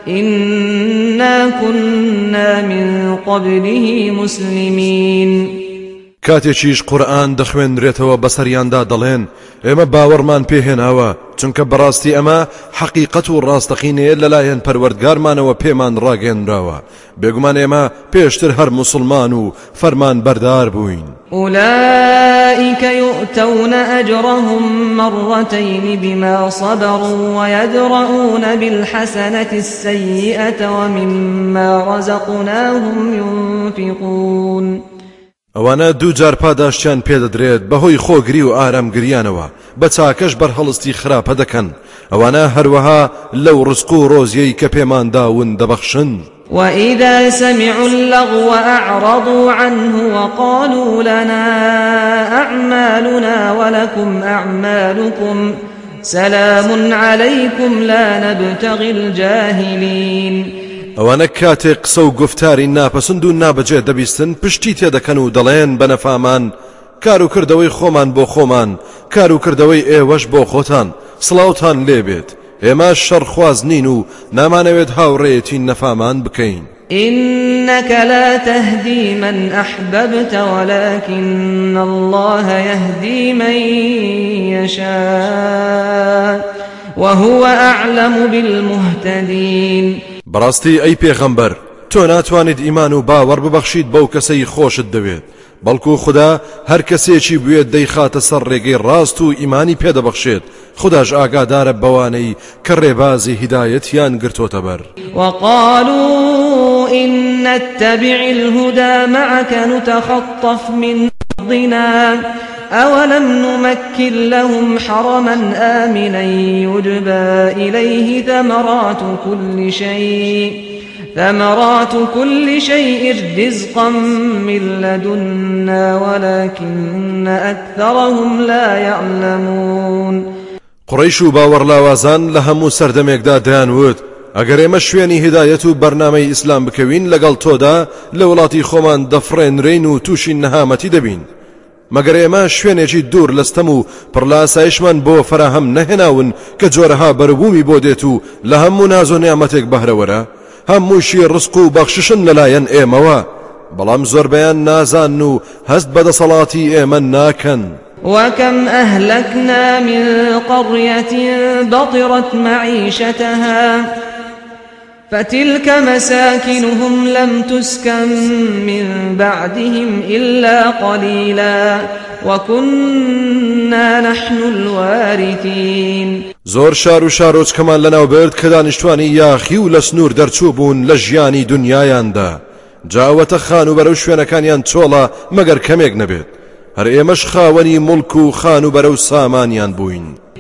إنا كنا من قبله مسلمين. کاتێکیش قورآن دەخوێنرێتەوە بەسەریاندا دەڵێن. ئێمە باوەڕمان پێهێناوە چونکە بەڕاستی ئەمە حەقیقەت و ڕاستەقینەیە لەلایەن پەروەردگارمانەوە پێمان ڕاگەنراوە بێگومان ئێمە پێشتر هەر مسلمان و فەرمان بەردار بووین. أولئك يؤتون أجرهم مرتين بما صبروا ويدرؤون بالحسنة السيئة ومما رزقناهم ينفقون. ئەوانە دوو جار پاداشتیان پێدەدرێت بەهۆی خۆگری و ئارامگریانەوە بە چاکەش بەرهەڵستی خراپە دەکەن. ئەوانە هەروەها لەو ڕسق و ڕۆزیەی داون دەبەخشن. وإذا سمعوا اللغو أعرضوا عنه وقالوا لنا أعمالنا ولكم أعمالكم سلام عليكم لا نبتغي الجاهلين ئەوانە کاتێک قسە و گفتاری ناپەسند و نابەجێ دەبیستن پشتی تێدەکەن و دەڵێن بە نەفامان. کار و کردەوەی خۆمان بۆ خۆمان کار و کردەوەی ئێوەش بۆ خۆتان. سڵاوتان لێبێت ئێمە شەڕخواز نین و نامانەوێت هاوڕێتی نەفامان بکەین. إنك لا تهدي من أحببت ولكن الله يهدي من يشاء وهو أعلم بالمهتدين. بەڕاستی ئەی پێغەمبەر تۆ ناتوانیت ئیمان و باوەڕ ببەخشیت بەو کەسەی خۆشت دەوێت بەڵکو خدا هەر کەسێکی بوێت دەیخاتە سەر ڕێگەی ڕاست و ئیمانی پێدەبەخشێت. خداش ئاگادارە بەوانەی کە ڕێبازی هیدایەتیان گرتۆتە بەر. وقالوا إن نتبع الهدى معك نتخطف من أرضنا؟ أولم نمكن لهم حرما آمنا يجبى إليه ثمرات كل شيء ثمرات كل شيء رزقا من لدنا ولكن أكثرهم لا يعلمون. قڕیش و باوەڕلاوازان لە هەموو سەردەمێکدا دەیانوت. ئەگەر ئێمە شوێنی هدایەت و بەرنمەی ئیسلام بکەوین لەگەڵ تۆدا لە وڵاتی خۆمان دەفرێنرین و تووشی نەهامەتی دەبین. مەگەر ئێمە شوێنێکی دوور لەستەم و پڕلاسایشمان بۆ فراهەم نەهێناون کە جۆرەها بەربوومی بۆ دێت و لە هەموو نازۆ نیامەتێک بەهرەوەرە هەمووشی ڕسق و بەخششن لەلایەن ئێمەوە. بەڵام زۆربیان نازان و هەست بەدەسەڵاتی ئێمە ناکەن. وكم أهلكنا من قرية بطرت معيشتها فتلك مساكنهم لم تسكن من بعدهم إلا قليلا وكنا نحن الوارثين. زۆر شار و شارۆچکەمان لەناو برد کە دانیشتوانی یاخی و لە سنوور دەرچوو بوون لە ژیانی دنیایاندا. جاوەتە خان و بەرەو شوێنەکانیان چۆڵە مەگەر کەمێک نەبێت. هەر ئێمەش خاوەنی مڵک و خان و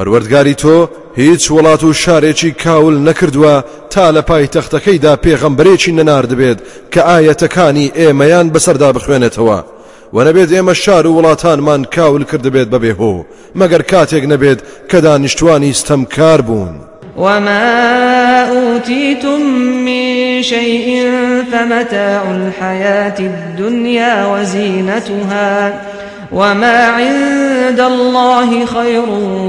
پەروەردگاری تۆ هیچ وڵات و شارێکی کاول نەکردووە تا لە پای تەختەکەیدا پێغەمبرێکی نەناردبێت کە ئاەتەکانی ئێمەیان بەسەردا بخوێنێتەوە و نەبێت ئێمە شار و وڵاتانمان کاول کردبێت بەبێ هۆ مەگەر کاتێک نەبێت کە دانیشتوانی ستەمکار بوون. وما أوتيتم من شيء فمتاع الحياة الدنيا وزينتها وما عند الله خير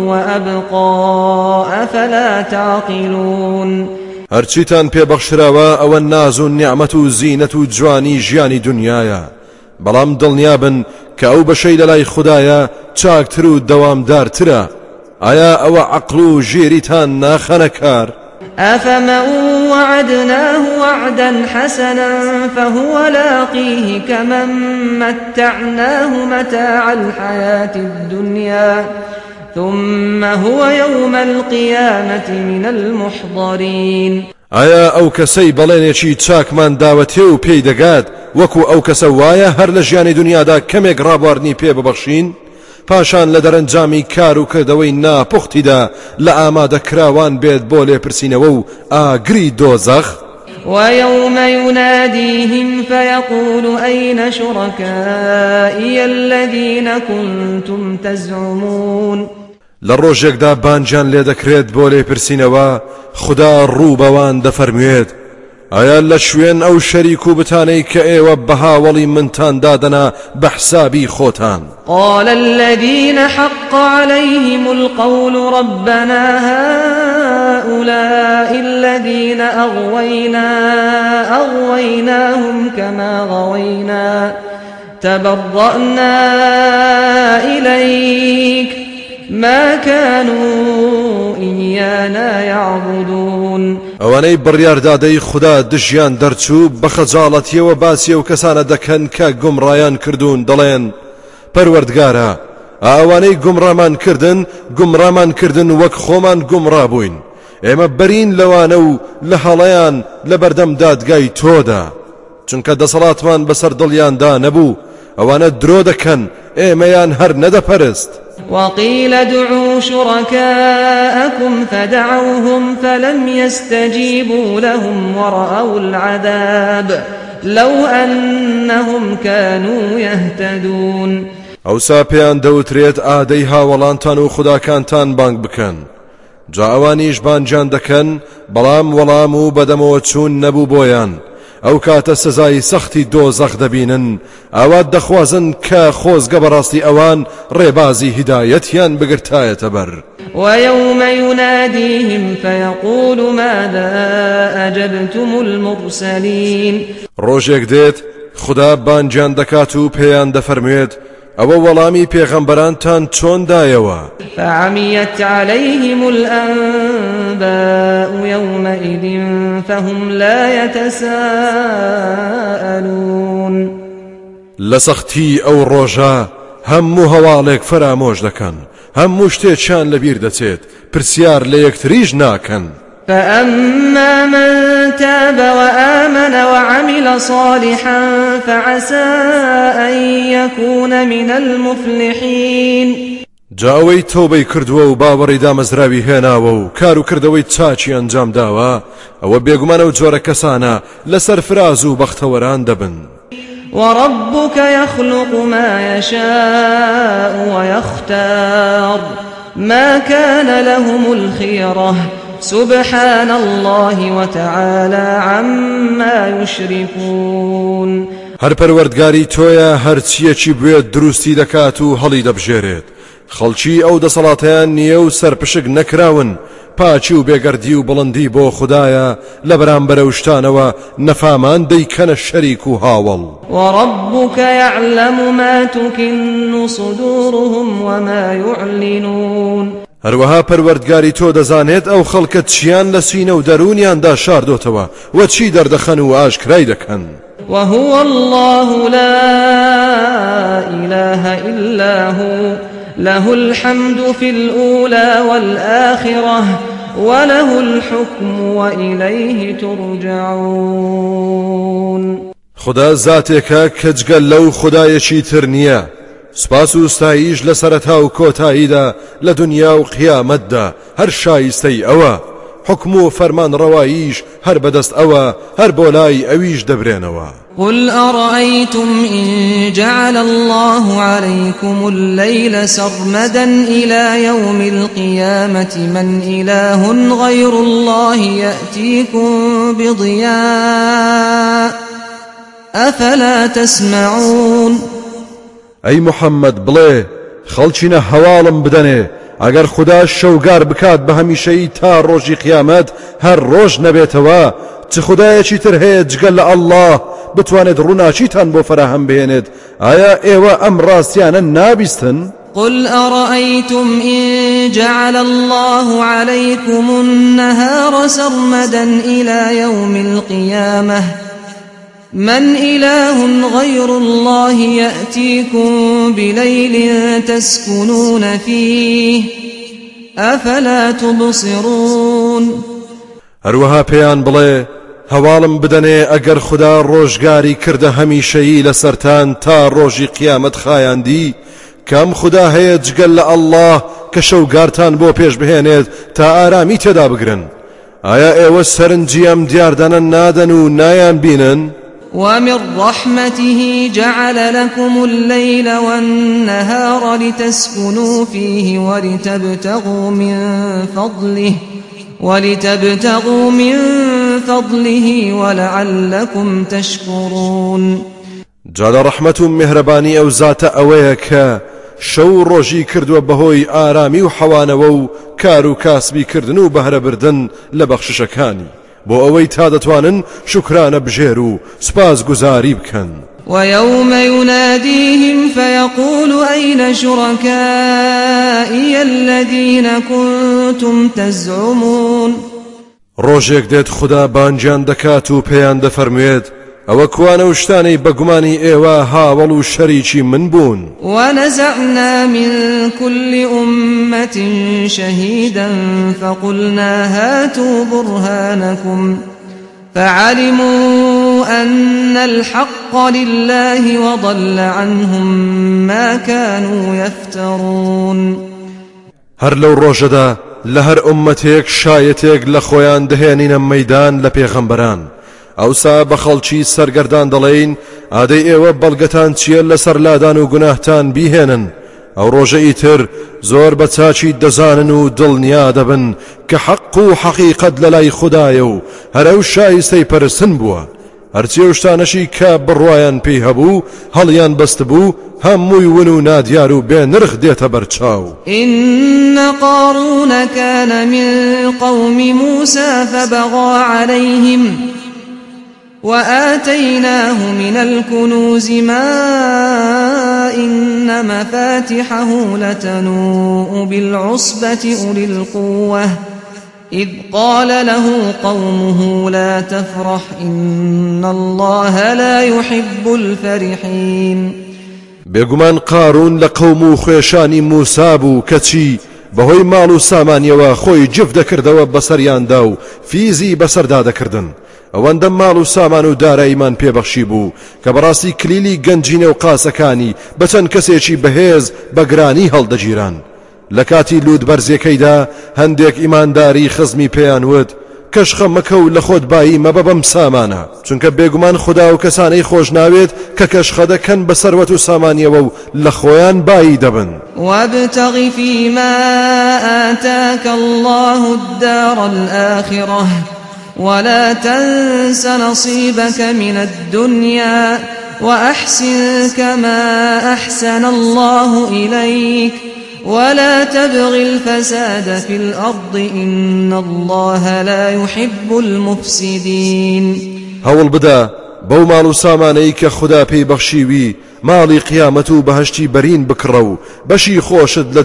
وأبقى أفلا تعقلون هەرچیتان پێبەخشراوە ئەوە ناز و نیعممەت و زیینەت و جوانی ژیانی دنیاە بەڵام دڵنیابن کە ئەو بەشەی لە لای خوددایە چاکتر و دەوامدارترە. ئایا ئەوە عقل و ژێریتان أفمن وعدناه وعدا حسنا فهو لاقيه كمن متعناه متاع الحياة الدنيا ثم هو يوم القيامة من المحضرين. ئایا ئەو کەسەی بەڵێنێکی چاکمان داوەتێ و پێی دەگات؟ وەکو ئەو کەسە وایە هەر لە ژیانی دنیادا کەمێک ڕابواردنی پاشان لە دەرەنجامی کار و کردەوەی ناپختیدا لە ئامادەکراوان بێت بۆ لێپرسینەوە و ئاگری دۆزەخ. ويوم يناديهم فيقول أين شركائي الذين كنتم تزعمون؟ لە ڕۆژێکدا بانجان لێ دەکرێت بۆ لێپرسینەوە خدا ڕوو بەوان دەفەرموێت ئایا لە شوێن ئەو شەریک و بتانەی کە ئێوە بەهاوەڵی منتان دادەنا بە قال الذين حق عليهم القول ربنا هؤلاء الذين أغوينا أغويناهم كما غوينا تبرأنا إليك. ما كانوا إيانا يعبدون. ئەوانەی بڕیاردادەی خوددا دژیان دەرچوو بە خەجاڵەتیەوە باسی و کەسانە دەکەن کە گومڕایان کردوون دەڵێن. پەروەردگارە ئەوانەی گومڕامان کردن گومڕامان کردن وەک خۆمان گومڕا بووین. ئێمە بەرین لەوانە و لە هەڵەیان لە بەردەم دادگای تۆدا. چونکە دەسەڵاتمان بەسەر دڵیاندا نەبوو ئەوانە درۆ دەکەن ئێمەیان هەر نەدەپەرست. وقيل ادعوا شركاءكم فدعوهم فلم يستجيبوا لهم ورأوا العذاب لو أنهم كانوا يهتدون. ئەوسا پێیان دەوترێت ئادەی هاوەڵانتان و خوداکانتان بانگ بکەن جا ئەوانیش بانجان دەکەن بەڵام وەڵام و بەدەمەوە چوون نەبوو ئەو کاتە سزای سەختی دۆزەخ دەبینن. ئەوە دەخوازن کە خۆزگە بەڕاستی ئەوان ڕێبازی هیدایەتیان بگرتایەتە بەر. ويوم يناديهم فيقول ماذا أجبتم المرسلين؟ ڕۆژێک دێت خدا بانجان دەکات و پێیان دەفەرموێت ئەوە وەڵامی پێغەمبەرانتان چۆن دایەوە؟ فعميت عليهم الأنباء يومئذ فهم لا يتساءلون. سەختی ئەو ڕۆژە هەموو هەواڵێک فرامۆش دەکەن هەموو شتێکیان لەبیر دەچێت پرسیار لە یەکتریش ناکەن. فأما من تاب وآمن وعمل صالحا فعسى أن يكون من المفلحين. جاوەی تۆبەی کردووە و باوەڕی دامەزراوی هێناوە و کار و کردەوەی چاچی ئەنجام داوە ئەوە بێگومانە و جۆرە کەسانە لەسەر فراز و بەختەوەران دەبن. وربك يخلق ما يشاء ويختار ما كان لهم الخيرة سبحان الله وتعالى عما يشركون هەر پەروەردگاری تۆیە هەرچیەکی بوێت دروستی دەکات و هەڵی دەبژێرێت. خەڵکی ئەو دەسەڵاتیان نییە و سەرپشک نەکراون. پاچی و بێگەردی و بڵندی بۆ خدایە لە بەرامبەرە وشتانەوە نەفامان دەیکەنە شەریک و هاوڵ. وربك يعلم ما تكن صدورهم وما يعلنون. هەروەها پەروەردگاری تۆ دەزانێت ئەو خەڵکە چیان لە سینە و دەرونیاندا شاردۆتەوە وە چی دەردەخەن و ئاشکرای دەکەن؟ وهو الله لا إله إلا هو. له الحمد في الأولى والآخرة وله الحكم وإليه ترجعون. خدا کە جگەل لەو خدایەکی تر نییە. سپاس و ستاییش لە سەرەتا و هەر شایستەی ئەوە. حکم و فەرمان ڕەواییش هەر بەدەست ئەوە هەر بۆ لای ئەویش دەبرێنەوە. قل أرأيتم إن جعل الله عليكم الليل سرمدا إلى يوم القيامة؟ من إله غير الله يأتيكم بضياء. أفلا تسمعون؟ ئەی محەممەد بڵێ خەڵچینە هەواڵم بدەنێ ئەگەر خدا شەوگار بکات بە هەمیشەی تا ڕۆژی قیامەت هەر ڕۆژ نەبێتەوە چ خدایەکی تر هەیە جگەل لە ئەلله بتوانێت ڕووناچیتان بۆ فراهەم بهێنێت ئایا ئێوە ئەم ڕاستیانە نابیستن؟ قل أرأيتم إن جعل الله عليكم النهار سرمدا إلى يوم القيامة من إله غير الله يأتيكم بليل تسكنون فيه أفلا تبصرون هەروەها پێیان بڵێ هەواڵم بدەنێ ئەگەر خدا ڕۆژگاری کردە هەمیشەیی لە سەران تا ڕۆژی قیامەت خایاندی کەم خدا هەیە جگەل لە ئەلله کە شەوگارتان بۆ پێش تا ئارامی تێدا بگرن ئایا ئێوە سەرنجیم دیاردانە نادەن و نایان بینن؟ ومن رحمته جعل لكم الليل والنهار لتسكنوا فيه ولتبتغوا من فضله ولتبتغوا من فضله ولعلكم تشكرون. جادە ڕەحمەت و میهرەبانی ئەو زاتە ئەوەیە کە شەو ڕۆژی کردووە بەهۆی ئارامی و حەوانەوە و کار و کاسبی کردن و بەهرەبردن لە بەخششەکانی بۆ ئەوەی تا دەتوانن شکرانە بژێر و سپاس گوزاری بکەن. ويوم يناديهم فيقول أين شركائي الذين كنتم تزعمون؟ ڕۆژێک دێت خدا بانجیان دەکات و پێیان دەفەرموێت ئەوە کوانە و شتانەی بەگومانی ئێوە هاوڵ و شەریکی من بوون. ونزعنا من كل أمة شهيدا فقلنا هاتوا برهانكم فعلموا أن الحق لله وضل عنهم ما كانوا يفترون. هەر لەو ڕۆژەدا لە هەر ئومەتێک شایەتێک لە خۆیان دەهێنینە مەدان لە پێغەمبەران. ئەوسا بە خەڵکی سەرگەردان دەڵێین ئادەی ئێوە بەڵگەتان چیە لەسەر لادان و گوناهتان بیهێنن؟ ئەو ڕۆژە ئیتر زۆر بە چاچی دەزانن و دڵنیا دەبن کە حەق و حەقیقەت لە لای خوددایە و هەرە و شایستەی پەرسن بووە. هەرچی و شتانەشی کە بڕواان پێی هەبوو هەڵیان بەست بوو هەمووی ون و نادیار و بێ نرخ دێتە بەرچاو. إن قارون كان من قوم موسى فبغى عليهم وآتيناه من الكنوز ما إن مفاتحه لتنوء بالعصبة أولي القوة. إذ قال له قومه لا تفرح إن الله لا يحب الفرحين. بێگومان قارون لە قەوم و خوێشانی موسا بوو کەچی بەهۆی ماڵ و سامانیەوە خۆی جف دەکردەوە بەسەریاندا و فیزی ئەوەندە ماڵ و سامان و داراییمان پێبەخشی بوو کە بەڕاستی کلیلی گەنجینە و قاسەکانی بەچەند کەسێکی بەهێز بەگرانی هەڵدەگیران. لە کاتی لووت بەرزیەکەیدا هەندێک ئیمانداری خزمی پێیان وت کەشخە مەکە و لە خۆت بایی مەبە بەم سامانە. چونکە بێگومان خودا ئەو کەسانەی خۆش ناوێت کە کەشخە دەکەن بە سەروەت و سامانیەوە و لە خۆیان بایی دەبن. وابتغ فيما آتاك الله الدار الآخرة. ولا تنس نصيبك من الدنيا وأحسن كما أحسن الله إليك ولا تبغ الفساد في الأرض إن الله لا يحب المفسدين. هەوڵ بدە بەو ماڵ و سامانەی کە خوددا پێی بەخشیوی ماڵی قیامەت و بەهشتی بەرین بکڕە و بەشی خۆشت لە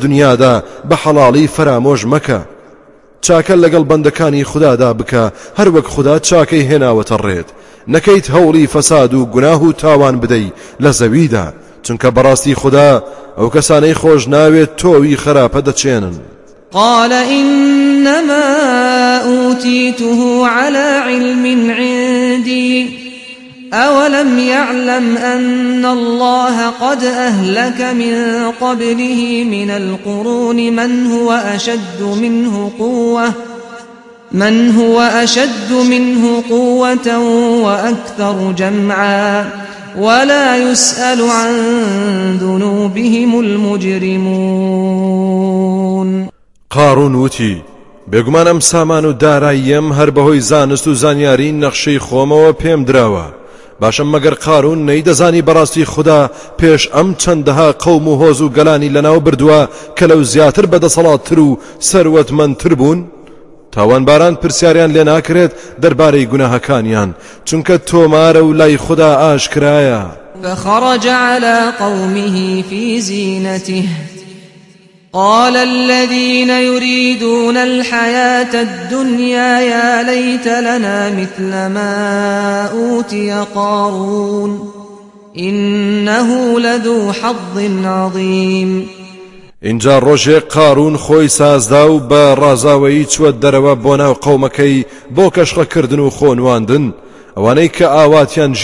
چاکە لەگەڵ بەندەکانی خوددادا بکە. هەر وەک خوددا چاکەی هێناوەتە ڕێت. نەکەیت هەوڵی فەساد و گوناه و تاوان بدەی لە زەویدا. چونکە بەڕاستی خوددا ئەو کەسانەی خۆش ناوێت تۆوی خراپە دەچێنن. قال إنما أوتيته على علم عندي. أولم يعلم أن الله قد أهلك من قبله من القرون من هو أشد منه قوة من هو أشد منه قوة وأكثر جمعا ولا يسأل عن ذنوبهم المجرمون قارون وتی بێگومان ئەم سامان و داراییەم هەر بەهۆی زانست و زانیاری نەخشەی خۆمەوە پێم باشم مەگەر قارون نەیدەزانی بەڕاستی خوددا پێش ئەم چەندەها قەوم و هۆز و گەلانی لەناو بردووە کە لەو زیاتر بەدەسەڵاتتر و سەروەتمەندتر بوون. تاوانباران پرسیاریان لێ ناکرێت دەربارەی گوناهەکانیان چونکە تۆمارە و لای خوددا ئاشکرایە. فخرج على قومه في زينته. قال الذين يريدون الحياة الدنيا يا ليت لنا مثل ما أوتي قارون إنه لذو حظ عظيم. اینجا ڕۆژێ قارون خۆی سازدا و بە ڕازاوەیی چوە دەرەوە بۆ ناو قەومەکەی بۆ کەشخەکردن و خۆنواندن. ئەوانەی کە ئاواتیان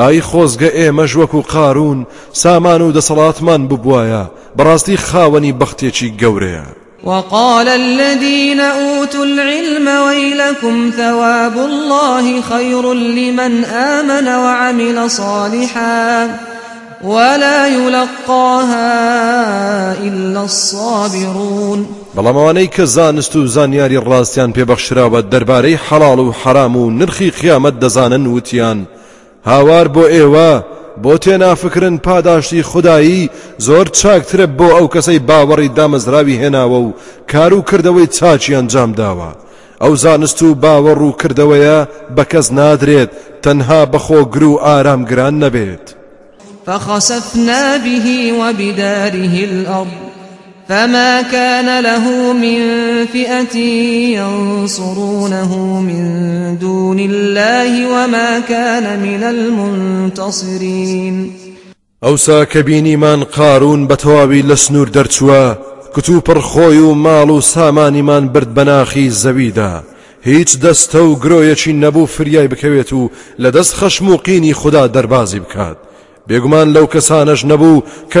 ئای خۆزگە ئێمەش وەکو قارون سامان و دەسەڵاتمان ببوایە بەڕاستی خاوەنی بەختێکی گەورەیە. وقال الذين أوتوا العلم ويلكم ثواب الله خير لمن آمن وعمل صالحا ولا يلقاها إلا الصابرون. بەڵام ئەوانەی کە زانست و زانیاری ڕاستیان پێبەخشراوە دەربارەی حەڵاڵ و حەرام و نرخی قیامەت دەزانن وتیان هاوار بۆ ئێوە بۆ تێنافکردن پاداشتی خودایی زۆر چاکترە بۆ ئەو کەسەی باوەڕی دامەزراوی هێناوە و کار و کردەوەی چاکی ئەنجام داوە. ئەو زانست و باوەڕ و کردەوەیە بە کەس نادرێت تەنها بەخۆگر و ئارامگران نەبێت. فخسفنا به وبداره الأرض. فما كان له من فئة ينصرونه من دون الله وما كان من المنتصرين ئەوسا کە بینیمان قارون بە تەواوی لە سنوور دەرچووە کتو پڕخۆی و ماڵ و برد بەناخی زەویدا هیچ دەستە و گرۆیەکی نەبوو فریای بکەوێت و لە دەست خەشم و قینی خوددا دەربازی بکات بێگومان لەو کەسانش نەبوو کە.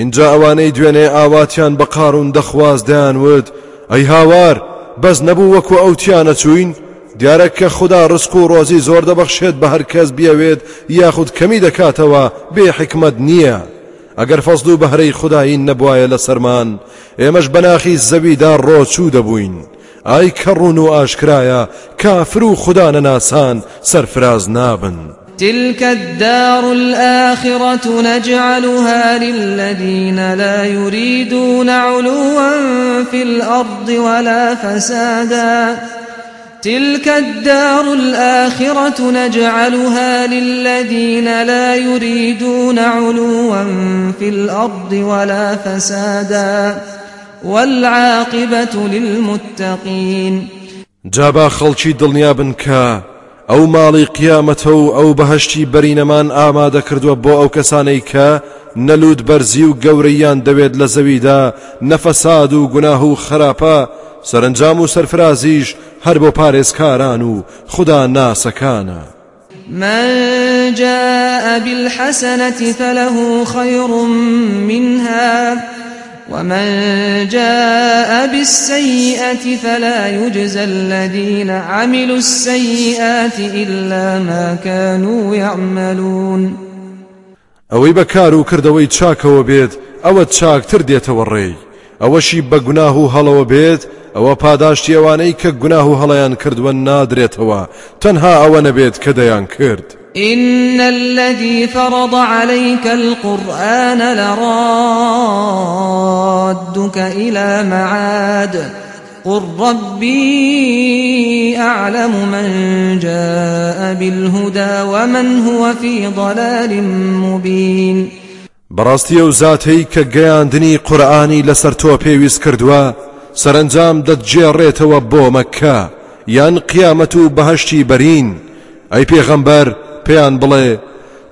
اینجا ئەوانەی دوێنێ ئاواتیان بە قارون دەخواز دەیانوت ئەی هاوار بەس نەبوو وەکو ئەوتیانە چوین؟ دیارە کە خدا ڕسق و ڕۆزی زۆر دەبەخشێت بە هەر کەس بیاوێت یاخود کەمی دەکاتەوە بێ حکمت نییە. ئەگەر فەزل و بەهرەی خدایی نەبوایە لە سەرمان ئێمەش بەناخی زەویدا ڕۆچوو دەبووین. ئای کەڕون و ئاشکرایە کافر و خدا نەناسان سەرفراز نابن. تلك الدار الآخرة نجعلها للذين لا يريدون علوا في الأرض ولا فسادا. تلك الدار الآخرة نجعلها للذين لا يريدون علوا في الأرض ولا فسادا. والعاقبة للمتقين. جابا خلشي دڵنیا بن ئەو ماڵی قیامەتە و ئەو بەهشتی بەرینەمان ئامادە کردووە بۆ ئەو کەسانەی کە نەلوود بەرزی و گەورەیان دەوێت لە زەویدا نەفەساد و گوناه و خراپە سەرنجام و سەرفرازیش هەر بۆ پارێزکاران و خدا ناسەکانە. من جاء بالحسنة فله خير منها ومن جاء بالسيئة فلا يجزى الذين عملوا السيئات إلا ما كانوا يعملون ئەوەی بەکار و کردەوەی چاکەوە بێت ئەوە چاکتر دێتەوە ڕێی ئەوەشی بە گوناه و هەڵەوە بێت ئەوە پاداشتی ئەوانەی کە گوناه و هەڵەیان کردووە نادرێتەوە تەنها ئەوە نەبێت کە دەیان کرد. إن الذي فرض عليك القرآن لرادك إلى معاد قل ربي أعلم من جاء بالهدى ومن هو في ضلال مبين بەڕاستی ئەو زاتەی کە گەیاندنی قورآانی لەسەر تۆ پێویست کردووە سەرنجام دەتجێڕێتەوە بۆ مەکە یان قیامەت و بەهشتی بەرین ئەی پێغەمبەر پێیان بڵێ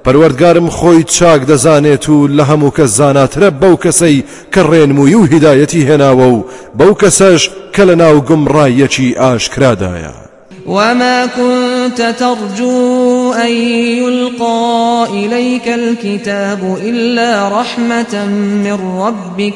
پەروەردگارم خۆی چاک دەزانێت و لە هەموو کەس زاناترە بەو کەسەی کە ڕێنمووی و هیدایەتی هێناوە و بەو کەسەش کە لە ناو گمڕایەکی ئاشکرادایە. وما كنت ترجو أن يلقى إليك الكتاب إلا رحمة من ربك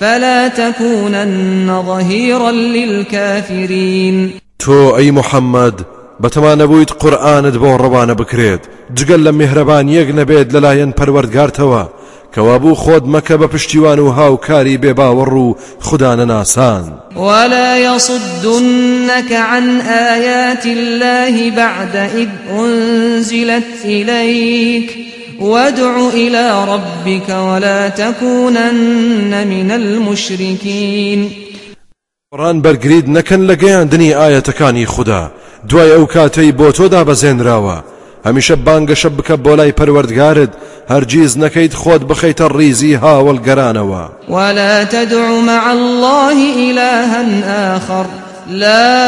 فلا تكونن ظهيرا للكافرين. تو أي محمد بەتەمانەبوویت قورآانت بۆ ڕەوانە بکرێت. جگەل لە میهرەبان یەک نەبێت لەلایەن پەروەردگارتەوە. کەوا بوو خۆت مەکە بە پشتیوان و هاوکاری بێباوەڕ و خوددانە ناسان ولا يصدنك عن آيات الله بعد إذ أنزلت إليك. وادع إلى ربك ولا تكونن من المشركين. قڕان بەرگرید نەکەن لە گەیاندنی ئاەتەکانی خوددا. دوای ئەو کاتەی بۆ تۆدا بەزێنراوە هەمیشە بانگەشە بکە بۆ لای پەروەردگارت هەرگیز نەکەیت خۆت بخەیتە ڕیزی هاوڵگەرانەوە. ولا تدع مع الله إلها آخر. لا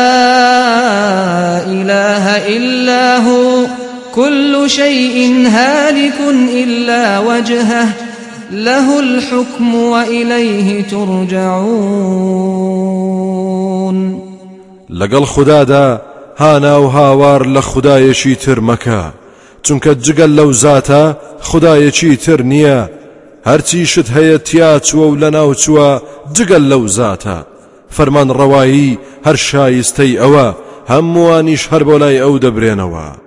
إله إلا هو. كل شيء هالك إلا وجهه. له الحكم وإليه ترجعون. لقل خدادا هانا و هاوار لە خدایەکی تر مەکە. چونکە جگەل لەو زاتە خدایەکی تر نییە. هەرچی شت هەیە تیا چووە و لە ناو چووە جگەل لەو زاتە. فەرمان ڕەوایی هەر شایستەی ئەوە هەمووانیش هەر بۆ لای ئەو دەبرێنەوە.